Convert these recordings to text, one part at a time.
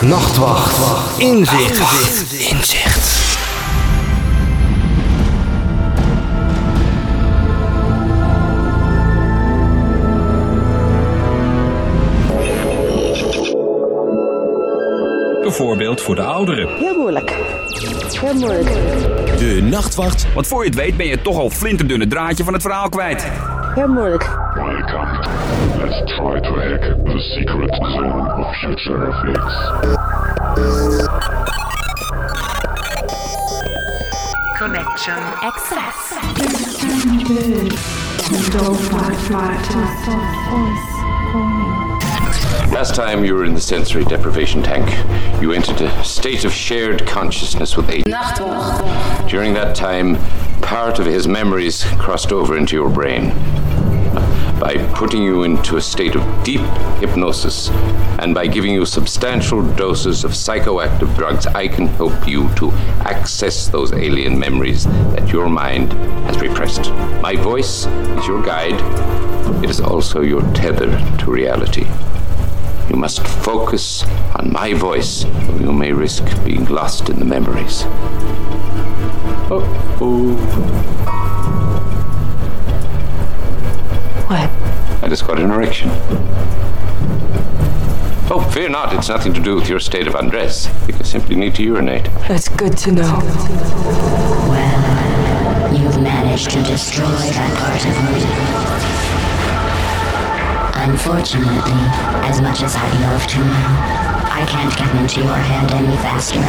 Nachtwacht. Inzicht. Inzicht. Een voorbeeld voor de ouderen. Heel moeilijk. Heel moeilijk. De Nachtwacht. Want voor je het weet ben je toch al flinterdunne draadje van het verhaal kwijt. Heel moeilijk. Welcome. Let's try to hack the secret zone of future effects. Connection access. Last time you were in the sensory deprivation tank, you entered a state of shared consciousness with Aiden. During that time, part of his memories crossed over into your brain. By putting you into a state of deep hypnosis and by giving you substantial doses of psychoactive drugs, I can help you to access those alien memories that your mind has repressed. My voice is your guide, it is also your tether to reality. You must focus on my voice, or you may risk being lost in the memories. Oh. What? I just got an erection. Oh, fear not, it's nothing to do with your state of undress. You simply need to urinate. That's good to know. Well, you've managed to destroy that part of me. Unfortunately, as much as I'd love to, I can't get into your head any faster.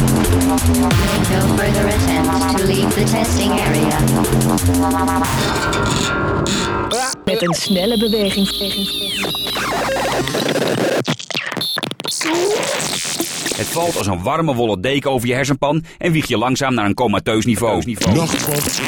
No further attempt to leave the testing area. Met een snelle beweging. Het valt als een warme wollen deken over je hersenpan en wieg je langzaam naar een comateus niveau. Nachtwacht.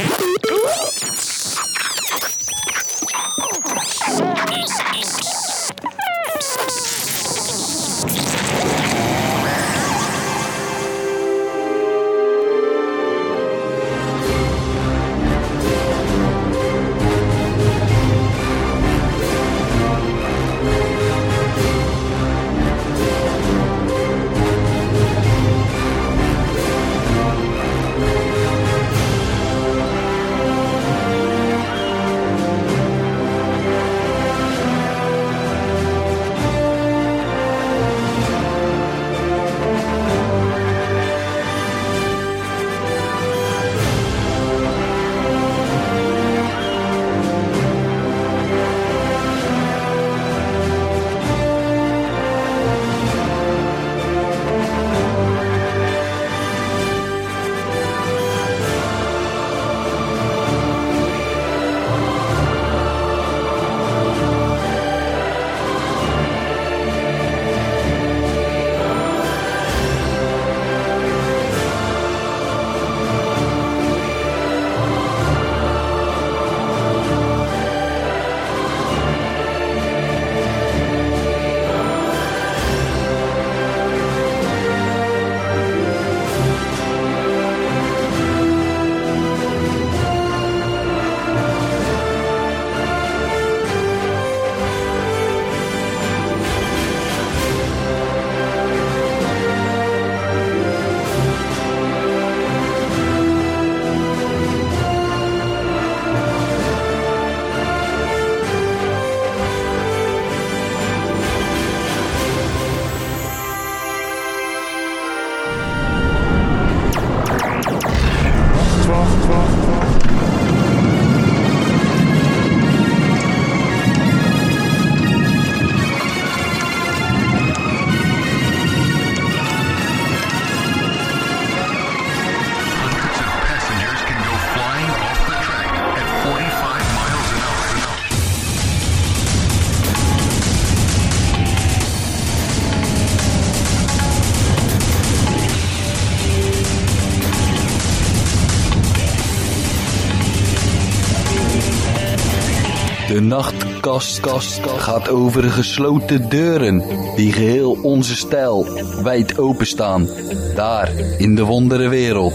Nachtkast kast, gaat over gesloten deuren die geheel onze stijl wijd openstaan. Daar in de wondere wereld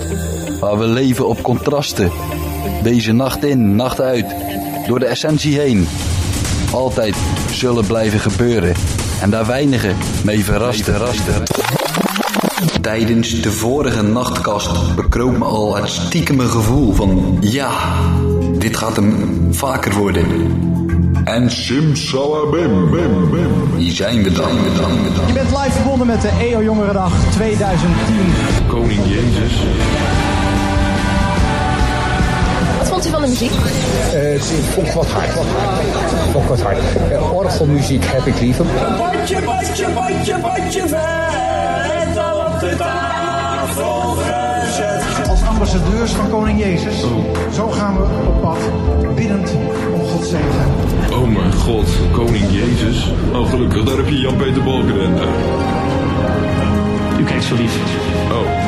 waar we leven op contrasten deze nacht in, nacht uit, door de essentie heen, altijd zullen blijven gebeuren en daar weinigen mee verrast. verrasten. Tijdens de vorige nachtkast bekroop me al het stiekeme gevoel van ja, dit gaat hem vaker worden. En simsalabim, bim, bim. Hier zijn we dan. Je bent live verbonden met de EO Jongerendag 2010. Koning Jezus. Wat vond u van de muziek? het vond ik wat hard. Vond wat hard. Eh, orgelmuziek heb ik liever. Badje, badje, badje, badje, vet al op de tafel gezet. Als ambassadeurs van Koning Jezus, zo gaan we op pad, biddend om God zegen. Oh mijn god, koning Jezus. Oh gelukkig, daar heb je Jan-Peter Balkenende. U kijkt zo lief. Oh.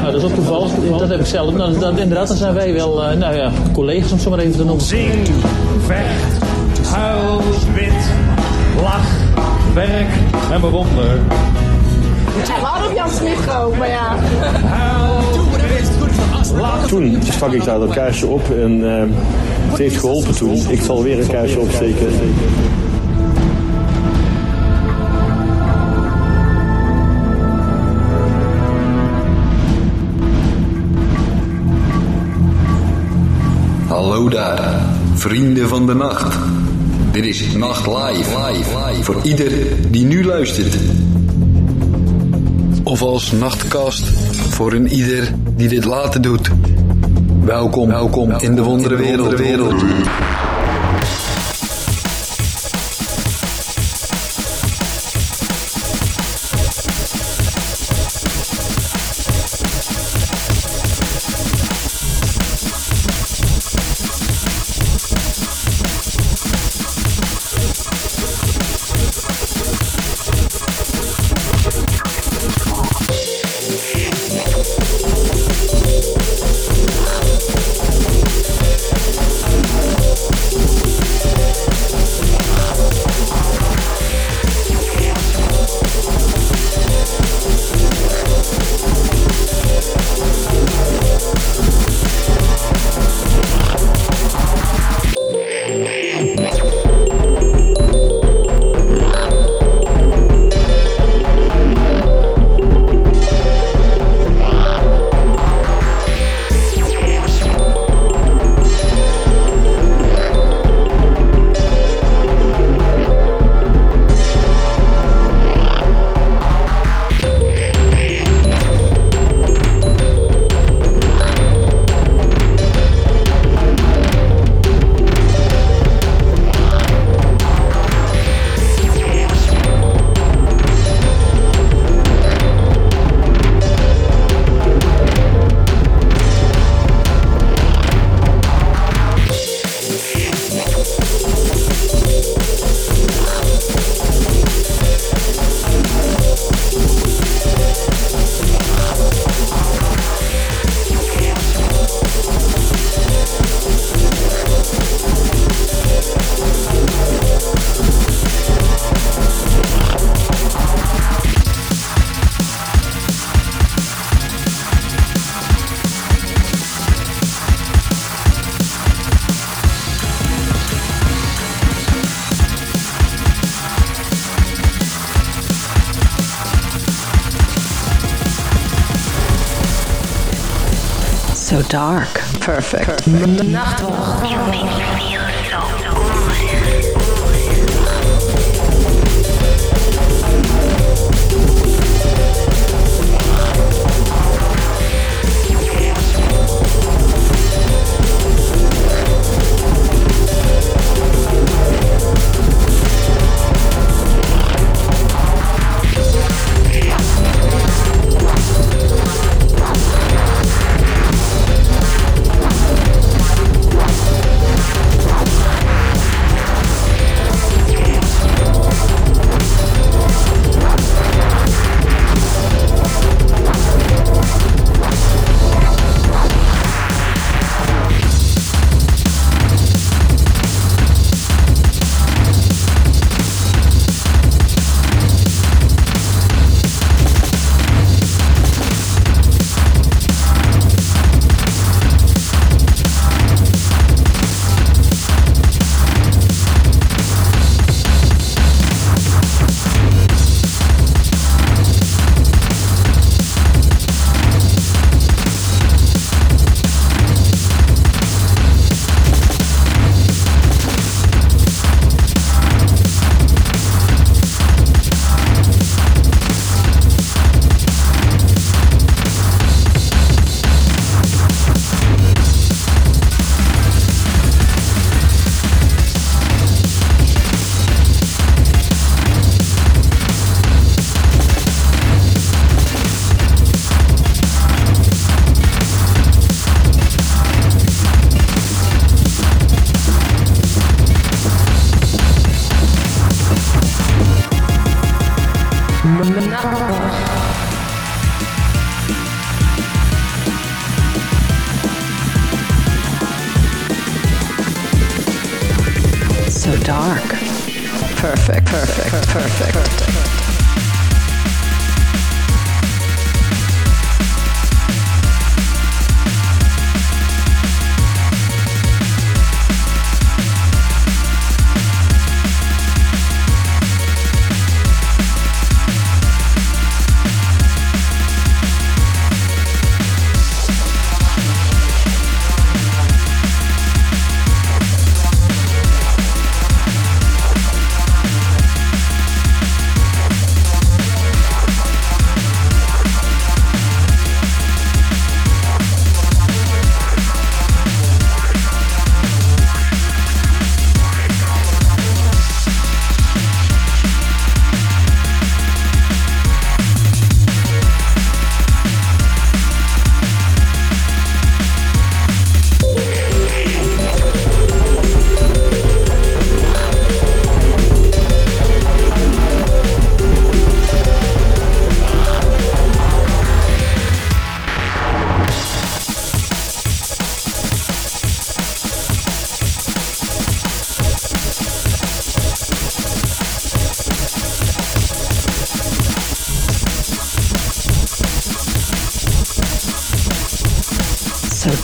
Nou, dat is ook toevallig. Dat heb ik zelf. Nou, dat, inderdaad, dan zijn wij wel, uh, nou ja, collega's om het zo maar even te noemen. Zing, vecht, huil, lach, werk en bewonder. Waarom Jan Smit ook, maar ja. Toen stak ik daar dat kaarsje op en uh, het heeft geholpen toen. Ik zal weer een kaarsje opsteken. Hallo daar, vrienden van de nacht. Dit is Nacht Live, live, live voor ieder die nu luistert. Of als nachtkast voor een ieder die dit later doet. Welkom, welkom in de wonderenwereld. wereld. Dark. Perfect. Nachtwacht.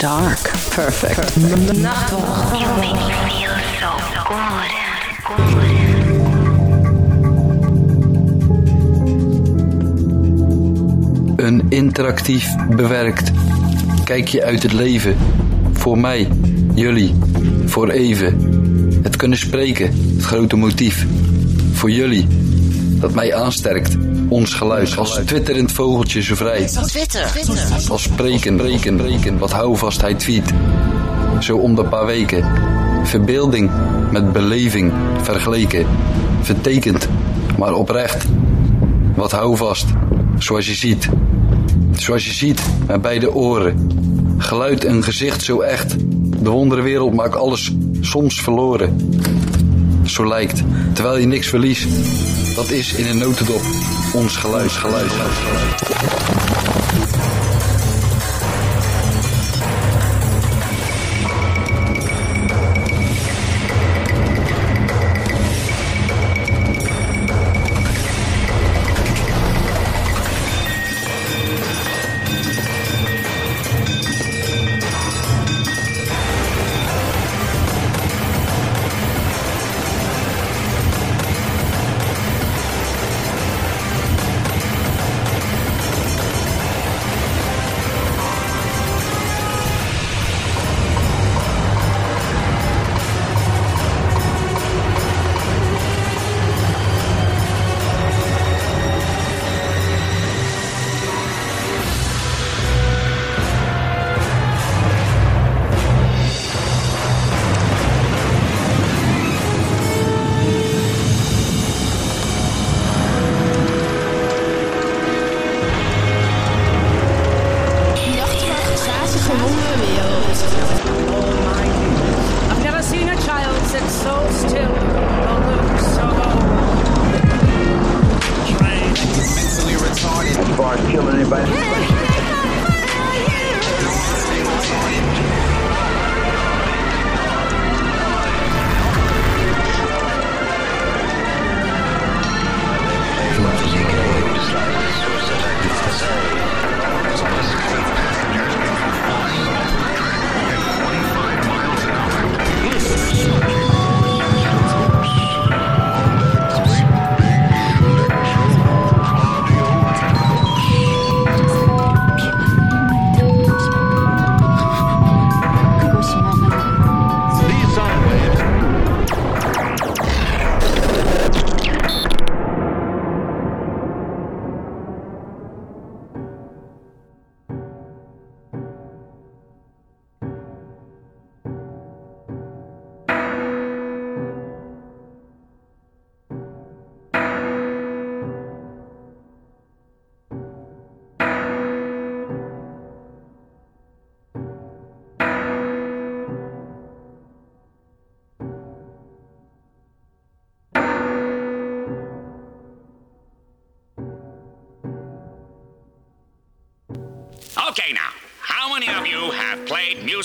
Dark. Perfect. Een interactief bewerkt kijkje uit het leven. Voor mij, jullie, voor even. Het kunnen spreken, het grote motief. Voor jullie, dat mij aansterkt, ons geluid. Als twitterend vogeltje zo vrij. Twitter. Als spreken, breken, breken, wat houvast hij tweet. Zo om de paar weken. Verbeelding met beleving vergeleken. Vertekend, maar oprecht. Wat houvast, zoals je ziet. Zoals je ziet, met beide oren. Geluid en gezicht zo echt. De wonderenwereld maakt alles soms verloren. Zo lijkt, terwijl je niks verliest. Dat is in een notendop ons geluid, geluid, geluid.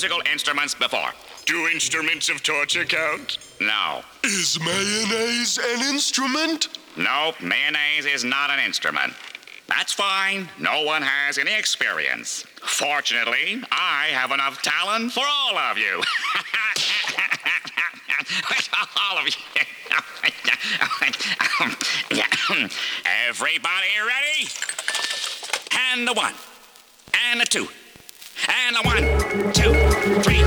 Musical instruments before? Do instruments of torture count? No. Is mayonnaise an instrument? No, mayonnaise is not an instrument. That's fine. No one has any experience. Fortunately, I have enough talent for all of you. all of you. Everybody ready? And the one, and the two, and the one, two, three,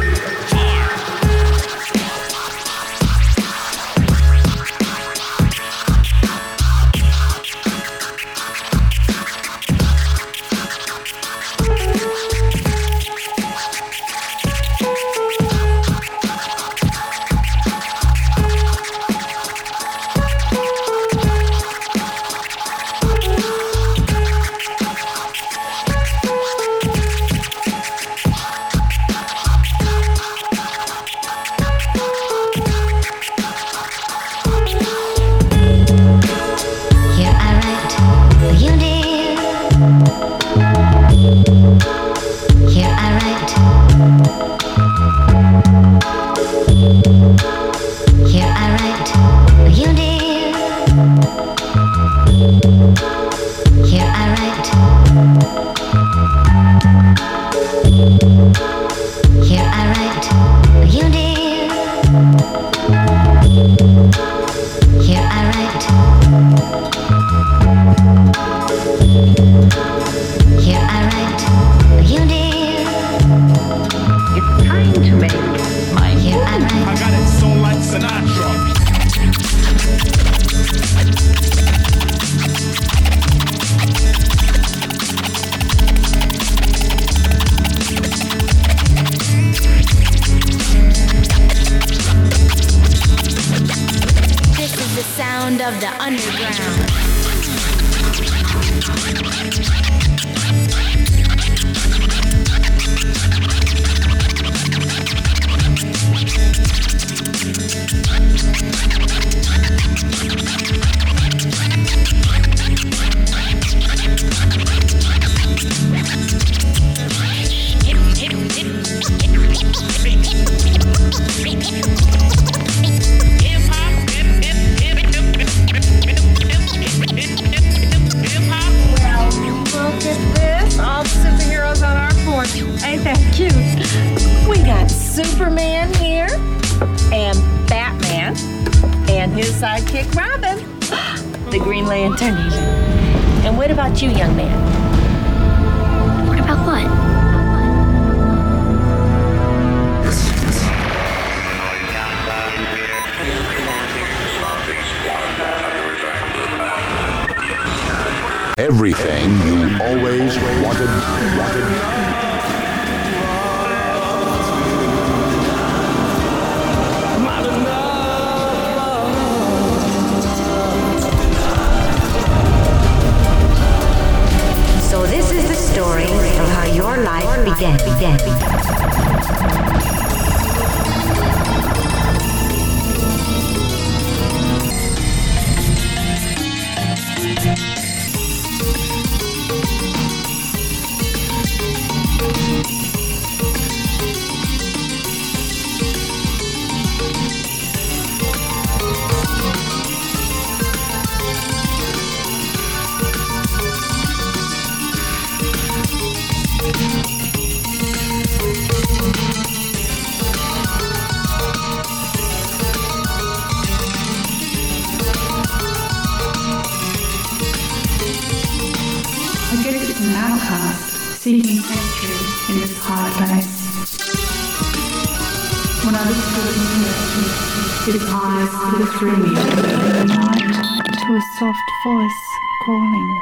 looked through me the night to a soft voice calling.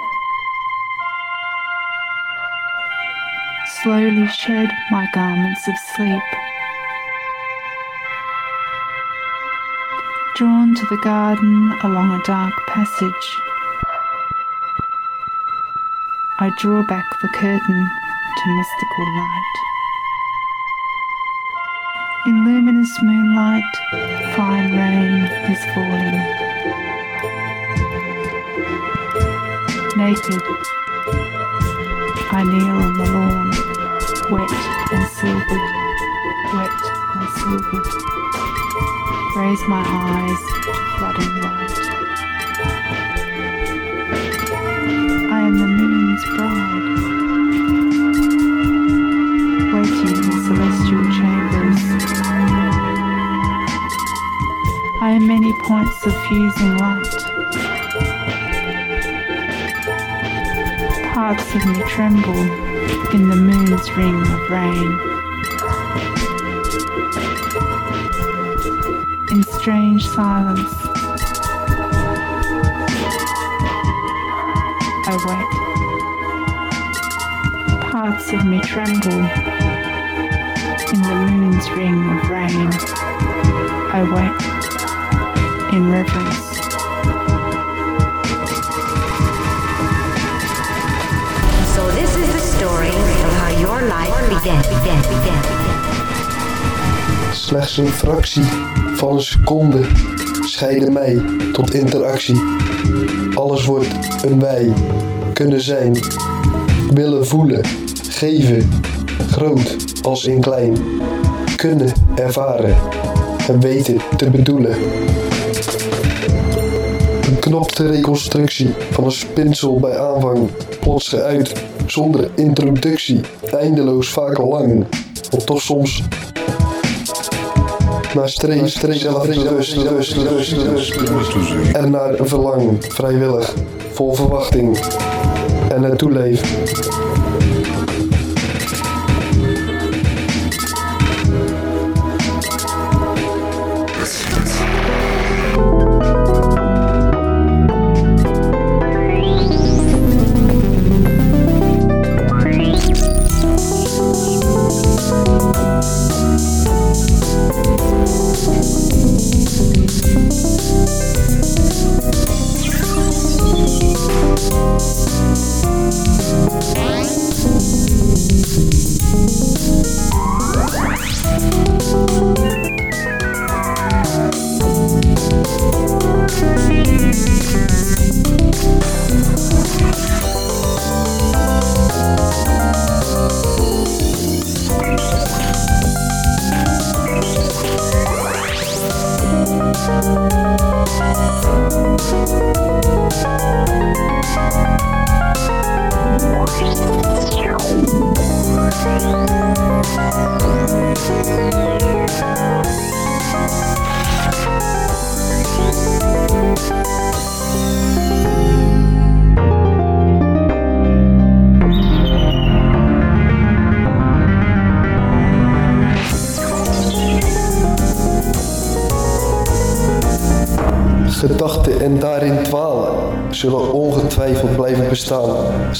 Slowly shed my garments of sleep. Drawn to the garden along a dark passage. I draw back the curtain to mystical light. In luminous moonlight, fine rain is falling. Naked, I kneel on the lawn. wet and silvered, wet and silvered. Raise my eyes to flooding light. Many points of fusing light. Parts of me tremble in the moon's ring of rain. In strange silence, I wait. Parts of me tremble in the moon's ring of rain. I wait in reverence. So this is the story of how your life began, began, began. Slechts een fractie van een seconde scheiden mij tot interactie. Alles wordt een wij, kunnen zijn, willen voelen, geven, groot als in klein, kunnen ervaren en weten te bedoelen. Knopte reconstructie van een spinsel bij aanvang, plots geuit, zonder introductie, eindeloos vaak al lang, of toch soms naar streef, streef, zelf rust, rust, rust, rust, en naar een verlang, vrijwillig, vol verwachting en naartoe leef.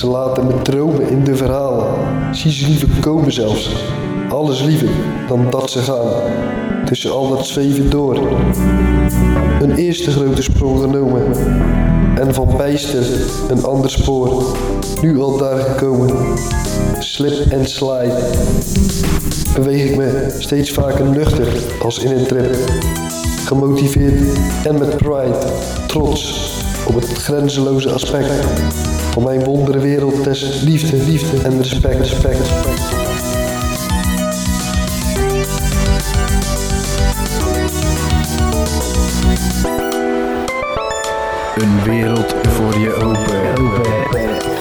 Ze laten me dromen in de verhalen. Zie ze liever komen zelfs. Alles liever dan dat ze gaan. Tussen al dat zweven door. Een eerste grote sprong genomen. En van bijster een ander spoor. Nu al daar gekomen. Slip en slide. Beweeg ik me steeds vaker nuchter als in een trip gemotiveerd en met pride, trots op het grenzeloze aspect van mijn wondere wereld des liefde, liefde en respect, respect, respect. Een wereld voor je open.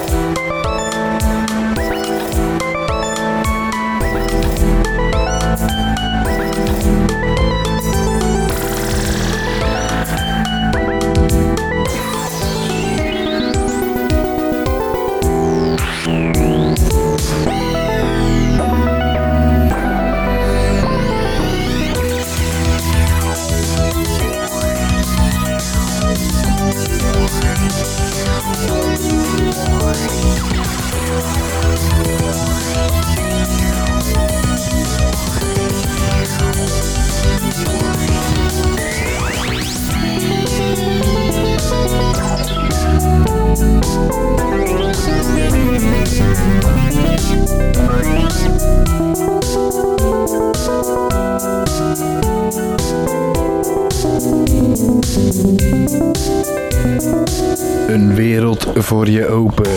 Een wereld voor je open.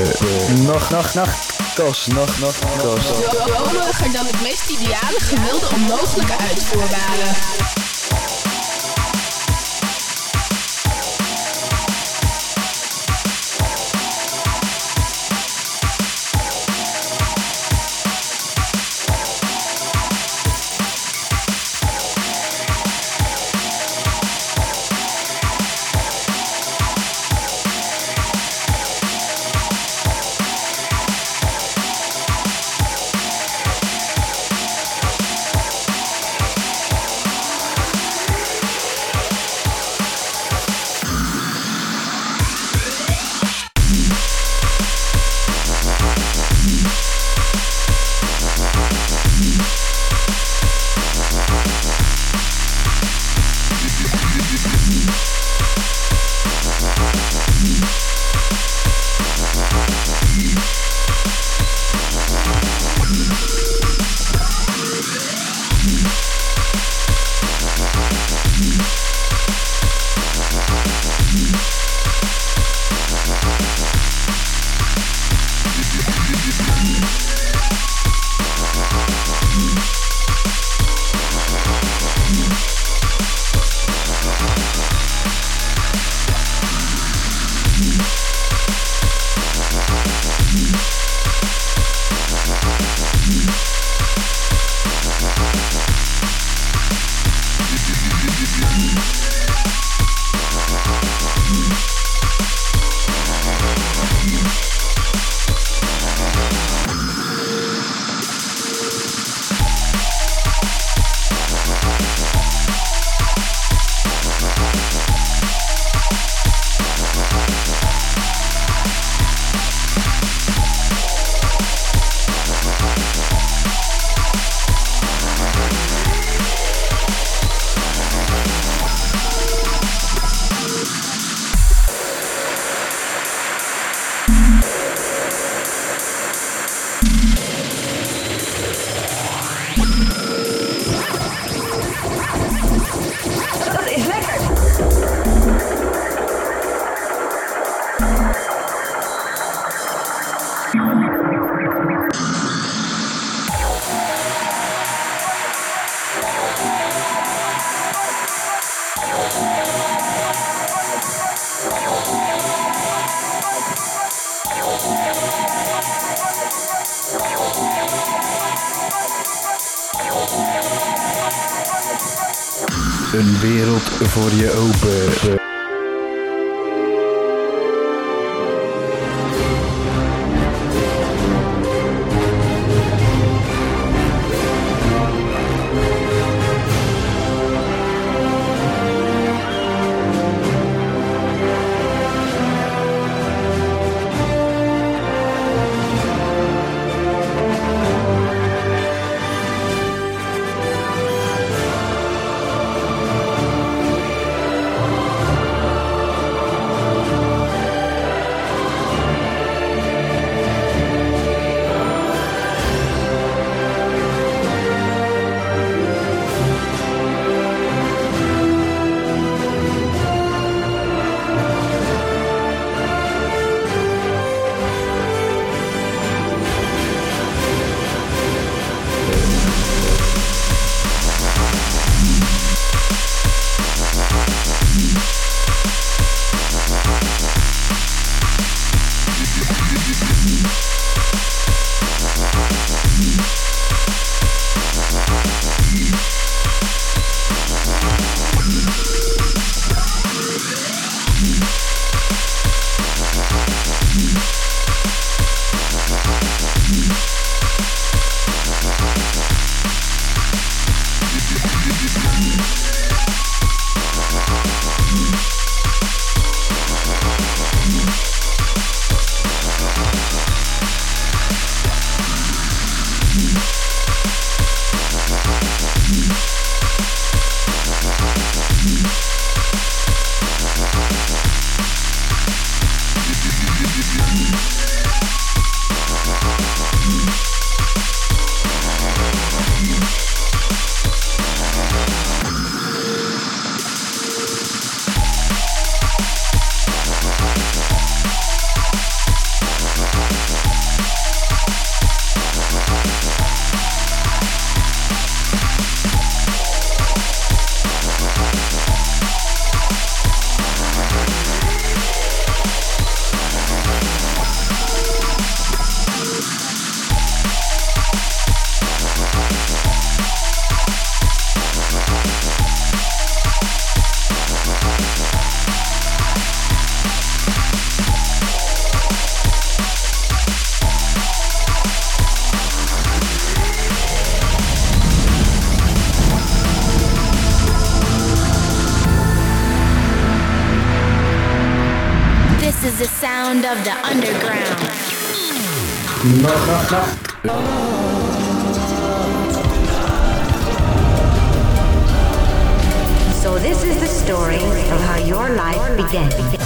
Nacht, nacht, nacht. Nachtkast, nacht, nachtkast. Dromiger dan het meest ideale, gewilde, onmogelijke uitvoerbare. Voor je open. Of the underground. So this is the story of how your life began.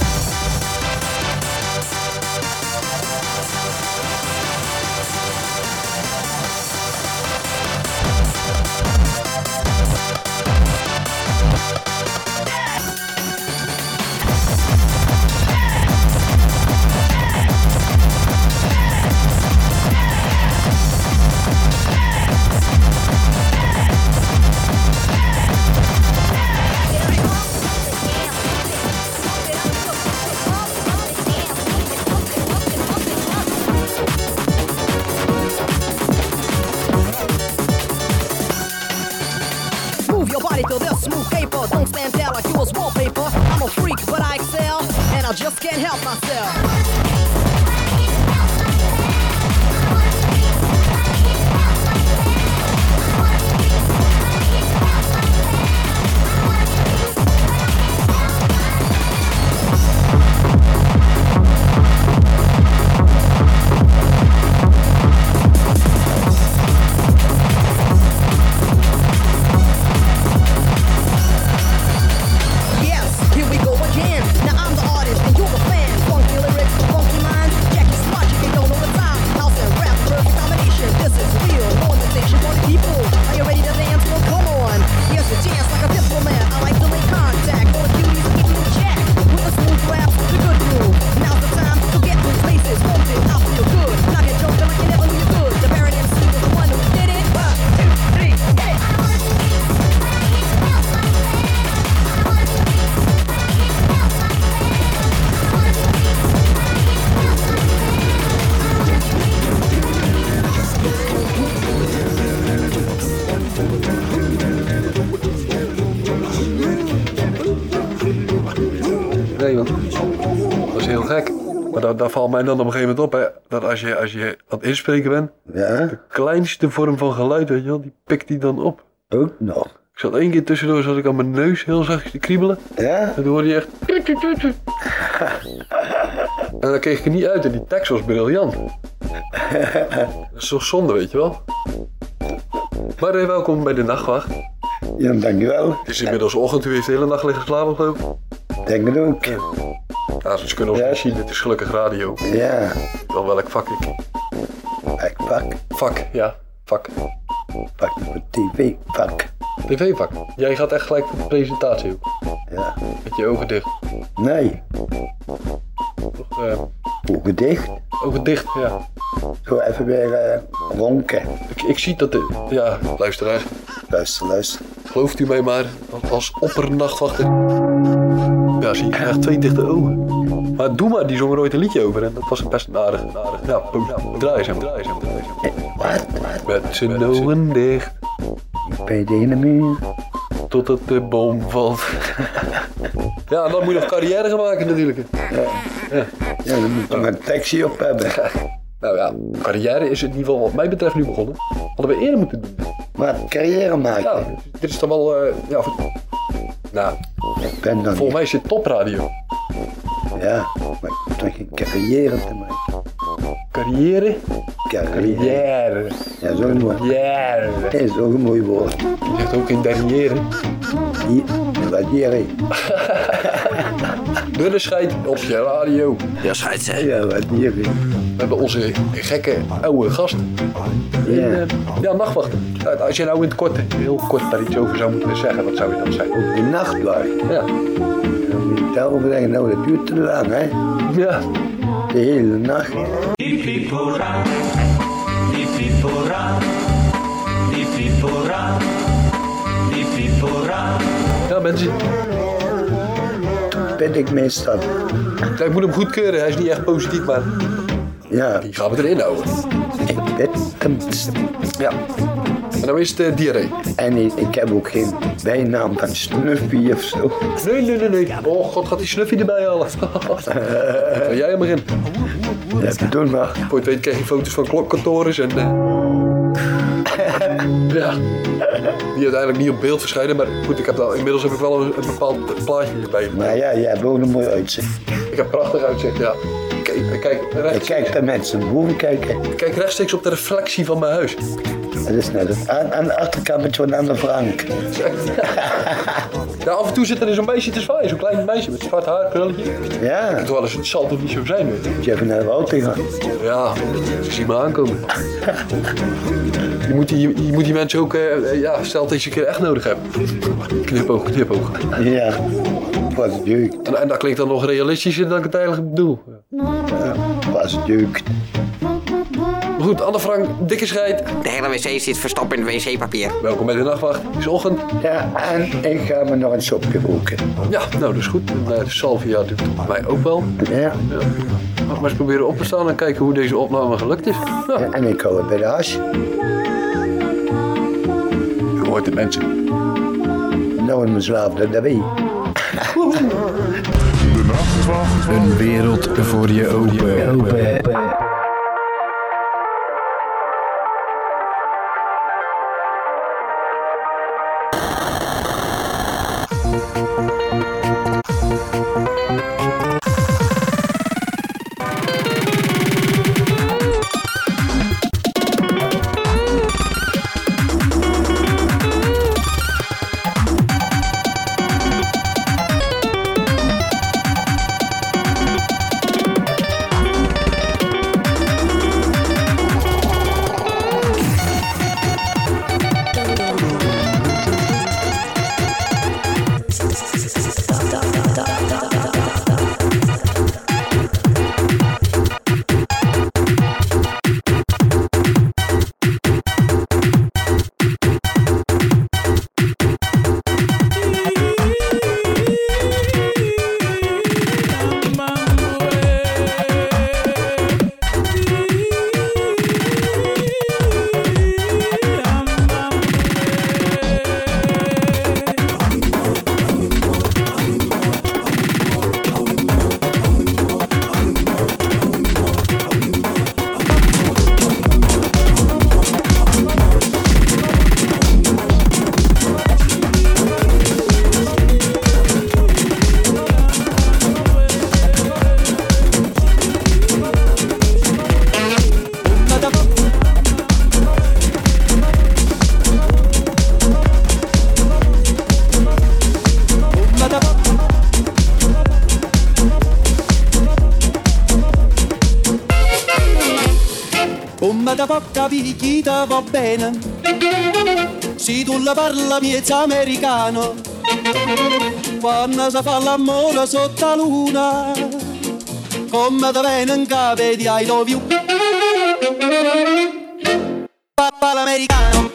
Mij dan op een gegeven moment op, hè, dat als je, als je aan het inspreken bent, de kleinste vorm van geluid, weet je wel, die pikt die dan op. Ook nog. Ik zat één keer tussendoor, zat ik aan mijn neus heel zachtjes te kriebelen. Ja? En toen hoorde je echt... En dan kreeg ik er niet uit en die tekst was briljant. Dat is toch zonde, weet je wel. Maar eh, welkom bij de nachtwacht. Ja, dankjewel. Het is inmiddels ochtend, u heeft de hele nacht liggen slapen, geloof ik. Denk het ook. Ja, ze kunnen ons niet zien, het is gelukkig radio. Ja. Wel welk vak ik. Welk vak? Vak, ja. Vak. Vak tv-vak. TV-vak. Jij gaat echt gelijk voor de presentatie ook. Ja. Met je ogen dicht. Nee. Toch, eh, Ogen dicht. ogen dicht, ja. Zo even weer eh, ronken. Ik, ik zie dat de... Ja, luisteraars. Luister, luister. Gelooft u mij maar, als oppernachtwachter... Ja, zie ik echt twee dichte ogen. Maar doe maar, die zong er ooit een liedje over en dat was best een aardig. Een aardig ja, draai eens hem, draai eens hem, draai eens hem. Wat? Met zijn ogen dicht, Bij de ene muur. totdat de boom valt. ja, dan moet je nog carrière gaan maken natuurlijk. Ja. Ja, dan moet je toch een taxi op hebben. Nou ja, carrière is in ieder geval wat mij betreft nu begonnen. Hadden we eerder moeten doen. Maar carrière maken. Ja, dit is dan wel... eh, ja, nou, Ik ben dan volgens mij is dit topradio. Ja, maar ik heb toch geen carrière te maken. Carrière? Carrière. Carrière. Ja, zo'n mooi. Carrière. Dat is ook een mooi woord. Je zegt ook in derrière. Hier, scheid op je radio. Ja, scheidt zeg. Ja, waardiere. We hebben onze gekke oude gast. Ja. En, eh, ja, nachtwachten. Nou, Als je nou in het kort, heel kort daar iets over zou moeten zeggen, wat zou je dan zijn? De nachtwacht. Ja. Dan moet je daarover zeggen, nou dat duurt te lang hè. Ja. De hele nacht. Ja, mensen. Ben ik meestal. Ik moet hem goedkeuren, hij is niet echt positief, maar Ja, die gaan we erin houden. ik weet hem. Ja. En dan is het eh, diarree. En ik, heb ook geen bijnaam van Snuffy of zo. Nee, nee, nee, nee. Oh god, gaat die snuffie erbij halen. Ga jij hem erin. Ja, doe maar. Voor je weet krijg je foto's van klokkantoren en... eh, ja. Die uiteindelijk niet op beeld verschijnen, maar goed, ik heb wel, inmiddels heb ik wel een, een bepaald plaatje erbij. Maar ja, jij hebt ook een mooi uitzicht. Ik heb prachtig uitzicht, ja. Ik, ik kijk, Ik rechts, kijk naar mensen boven kijken. ik kijk rechtstreeks op de reflectie van mijn huis. Dat is net het. Aan, aan de achterkant met zo'n andere Frank. Ja, af en toe zit er zo'n meisje te zwaaien, zo'n klein meisje met zwart haar, krulletje. Ja, Terwijl het zal toch niet zo zijn, weet je. je hebt naar de auto gaan. Ja, ze zien me aankomen. Je moet die, je moet die mensen ook, eh, ja, stel dat je een keer echt nodig hebt. Knipoog, knipoog. Ja, was het. En, en dat klinkt dan nog realistischer dan ik het eigenlijk bedoel. Was het. Goed, Anne Frank, dikke scheid. De hele wc zit verstopt in wc-papier. Welkom bij de nachtwacht. Het is ochtend. Ja, en ik ga me nog een sopje roken. Ja, nou dat is goed. En, de salvia doet mij ook wel. Ja. Ja. Mag maar eens proberen op te staan en kijken hoe deze opname gelukt is. Ja, En ik hou het bij de hash. je hoort het mensen. Nou een slaafde, dat weet je. Een wereld voor je open. Va bene. Se tu la parla miezza americano Quando si fa l'amore sotto la luna Come bene in capo di I love you Papà l'americano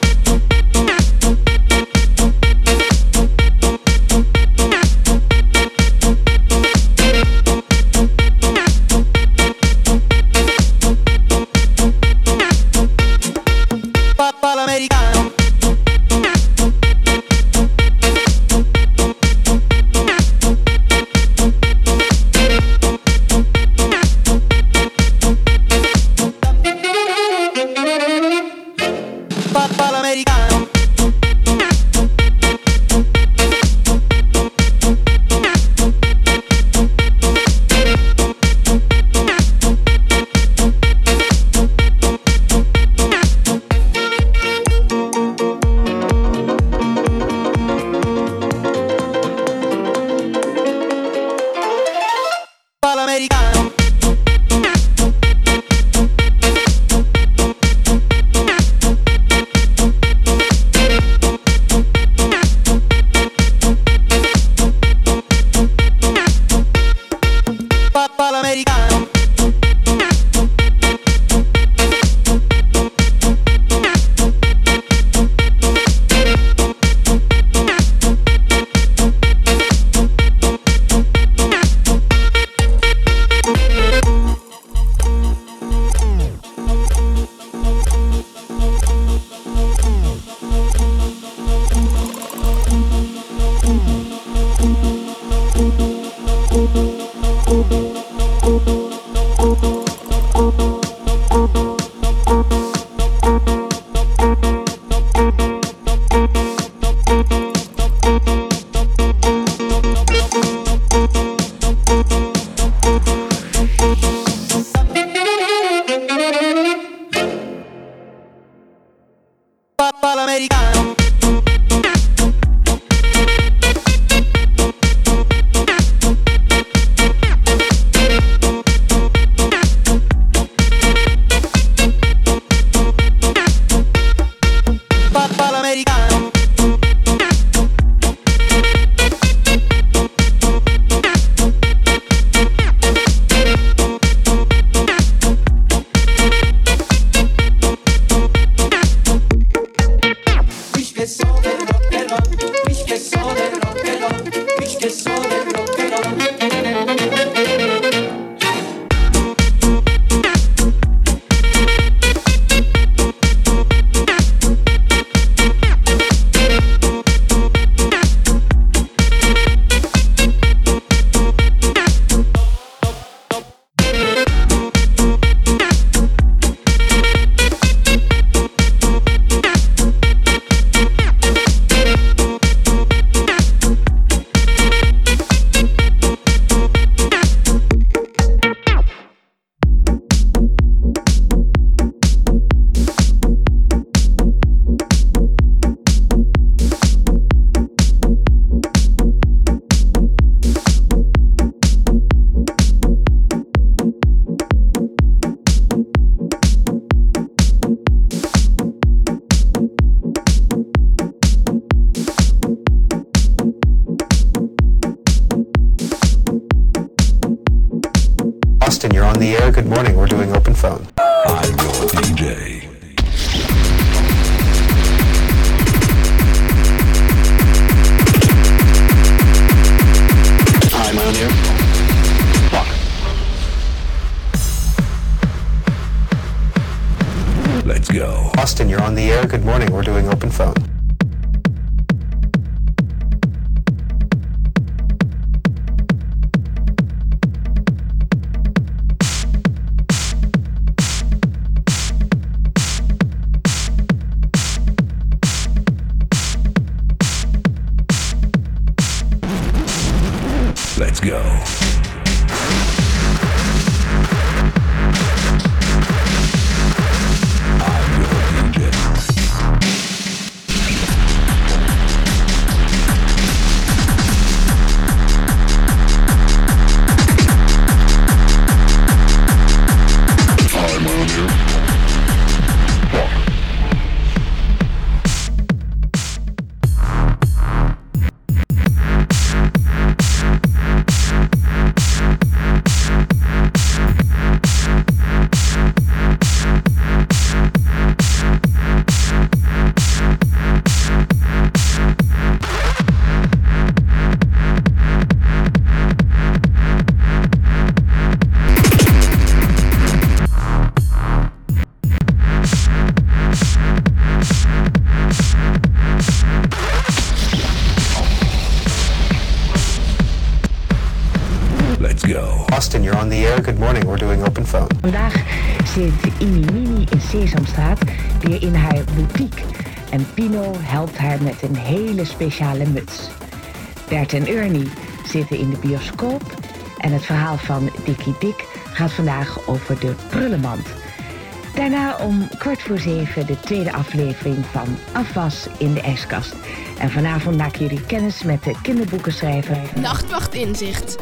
Good morning. En Pino helpt haar met een hele speciale muts. Bert en Ernie zitten in de bioscoop. En het verhaal van Dikkie Dik gaat vandaag over de prullenmand. Daarna om kwart voor zeven de tweede aflevering van Afwas in de ijskast. En vanavond maken jullie kennis met de kinderboekenschrijver... Nachtwacht Inzicht.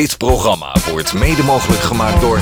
Dit programma wordt mede mogelijk gemaakt door...